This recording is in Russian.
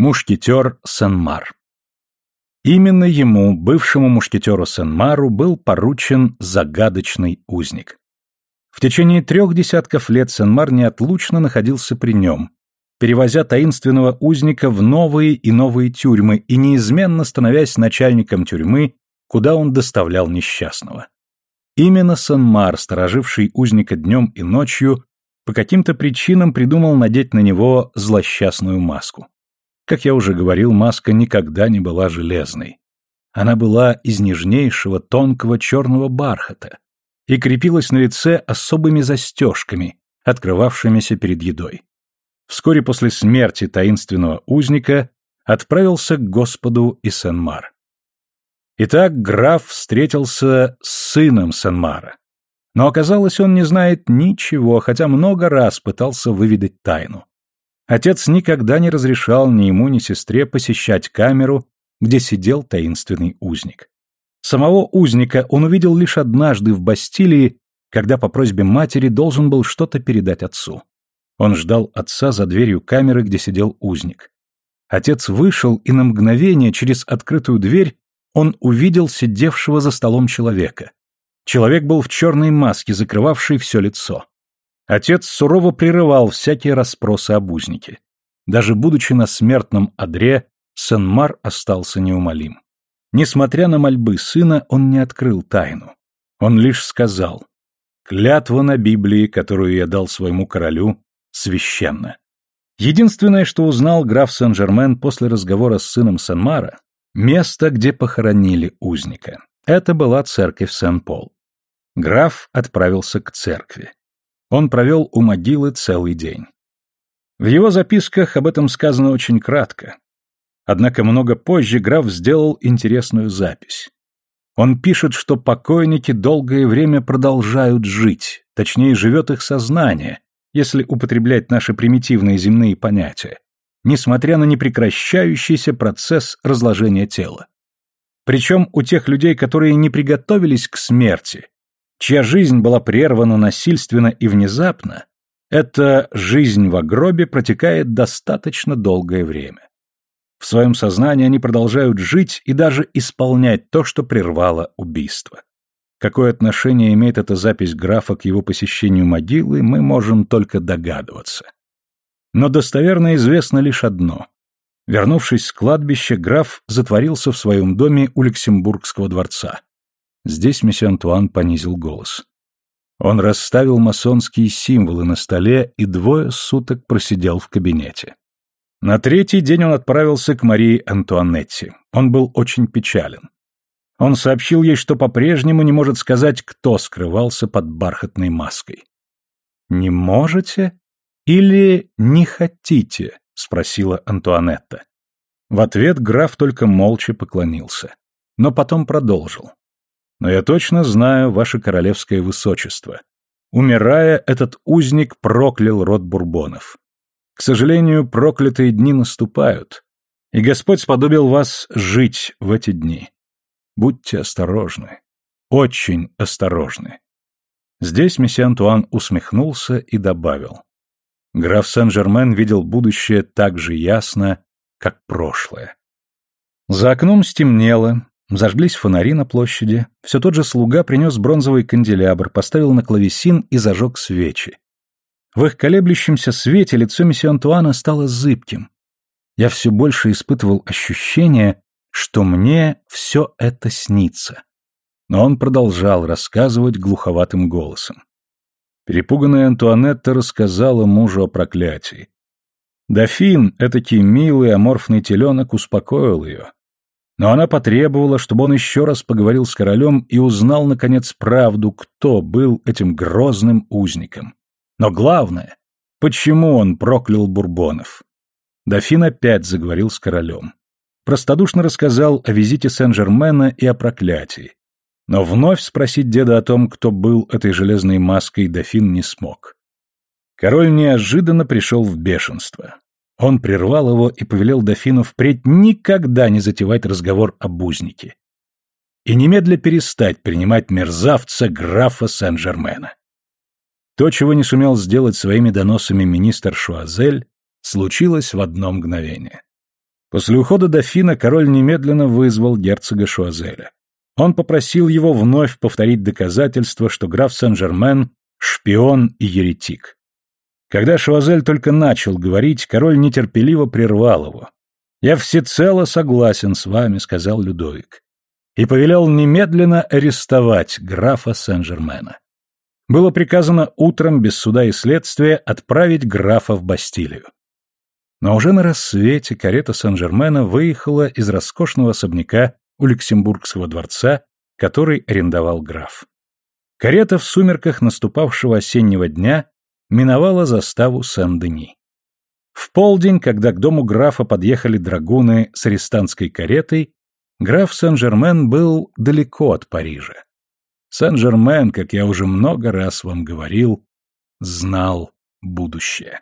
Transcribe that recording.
Мушкетер Сен-Мар. Именно ему, бывшему мушкетеру Сен-Мару, был поручен загадочный узник. В течение трех десятков лет Сен-Мар неотлучно находился при нем, перевозя таинственного узника в новые и новые тюрьмы и неизменно становясь начальником тюрьмы, куда он доставлял несчастного. Именно Сен-Мар, стороживший узника днем и ночью, по каким-то причинам придумал надеть на него злосчастную маску. Как я уже говорил, маска никогда не была железной. Она была из нежнейшего тонкого черного бархата и крепилась на лице особыми застежками, открывавшимися перед едой. Вскоре после смерти таинственного узника отправился к Господу и Сен-Мар. Итак, граф встретился с сыном Сен-Мара. Но оказалось, он не знает ничего, хотя много раз пытался выведать тайну. Отец никогда не разрешал ни ему, ни сестре посещать камеру, где сидел таинственный узник. Самого узника он увидел лишь однажды в Бастилии, когда по просьбе матери должен был что-то передать отцу. Он ждал отца за дверью камеры, где сидел узник. Отец вышел, и на мгновение через открытую дверь он увидел сидевшего за столом человека. Человек был в черной маске, закрывавшей все лицо. Отец сурово прерывал всякие расспросы об узнике. Даже будучи на смертном одре, Сен-Мар остался неумолим. Несмотря на мольбы сына, он не открыл тайну. Он лишь сказал «Клятва на Библии, которую я дал своему королю, священна». Единственное, что узнал граф Сен-Жермен после разговора с сыном Сен-Мара, место, где похоронили узника. Это была церковь Сен-Пол. Граф отправился к церкви. Он провел у могилы целый день. В его записках об этом сказано очень кратко. Однако много позже граф сделал интересную запись. Он пишет, что покойники долгое время продолжают жить, точнее, живет их сознание, если употреблять наши примитивные земные понятия, несмотря на непрекращающийся процесс разложения тела. Причем у тех людей, которые не приготовились к смерти, чья жизнь была прервана насильственно и внезапно, эта жизнь в гробе протекает достаточно долгое время. В своем сознании они продолжают жить и даже исполнять то, что прервало убийство. Какое отношение имеет эта запись графа к его посещению могилы, мы можем только догадываться. Но достоверно известно лишь одно. Вернувшись с кладбища, граф затворился в своем доме у Люксембургского дворца. Здесь месье Антуан понизил голос. Он расставил масонские символы на столе и двое суток просидел в кабинете. На третий день он отправился к Марии Антуанетти. Он был очень печален. Он сообщил ей, что по-прежнему не может сказать, кто скрывался под бархатной маской. «Не можете или не хотите?» — спросила Антуанетта. В ответ граф только молча поклонился, но потом продолжил. Но я точно знаю, ваше королевское высочество. Умирая, этот узник проклял род бурбонов. К сожалению, проклятые дни наступают, и Господь сподобил вас жить в эти дни. Будьте осторожны, очень осторожны. Здесь месье Антуан усмехнулся и добавил. Граф Сен-Жермен видел будущее так же ясно, как прошлое. За окном стемнело, Зажглись фонари на площади. Все тот же слуга принес бронзовый канделябр, поставил на клавесин и зажег свечи. В их колеблющемся свете лицо месье Антуана стало зыбким. Я все больше испытывал ощущение, что мне все это снится. Но он продолжал рассказывать глуховатым голосом. Перепуганная Антуанетта рассказала мужу о проклятии. Дофин, этакий милый аморфный теленок, успокоил ее. Но она потребовала, чтобы он еще раз поговорил с королем и узнал, наконец, правду, кто был этим грозным узником. Но главное, почему он проклял Бурбонов. Дофин опять заговорил с королем. Простодушно рассказал о визите Сен-Жермена и о проклятии. Но вновь спросить деда о том, кто был этой железной маской, дофин не смог. Король неожиданно пришел в бешенство. Он прервал его и повелел дофину впредь никогда не затевать разговор об узнике. И немедля перестать принимать мерзавца графа Сен-Жермена. То, чего не сумел сделать своими доносами министр Шуазель, случилось в одно мгновение. После ухода дофина король немедленно вызвал герцога Шуазеля. Он попросил его вновь повторить доказательство, что граф Сен-Жермен – шпион и еретик. Когда Шуазель только начал говорить, король нетерпеливо прервал его. «Я всецело согласен с вами», — сказал Людовик. И повелел немедленно арестовать графа Сен-Жермена. Было приказано утром без суда и следствия отправить графа в Бастилию. Но уже на рассвете карета Сен-Жермена выехала из роскошного особняка у Люксембургского дворца, который арендовал граф. Карета в сумерках наступавшего осеннего дня миновала заставу Сен-Дени. В полдень, когда к дому графа подъехали драгуны с арестантской каретой, граф Сен-Жермен был далеко от Парижа. Сен-Жермен, как я уже много раз вам говорил, знал будущее.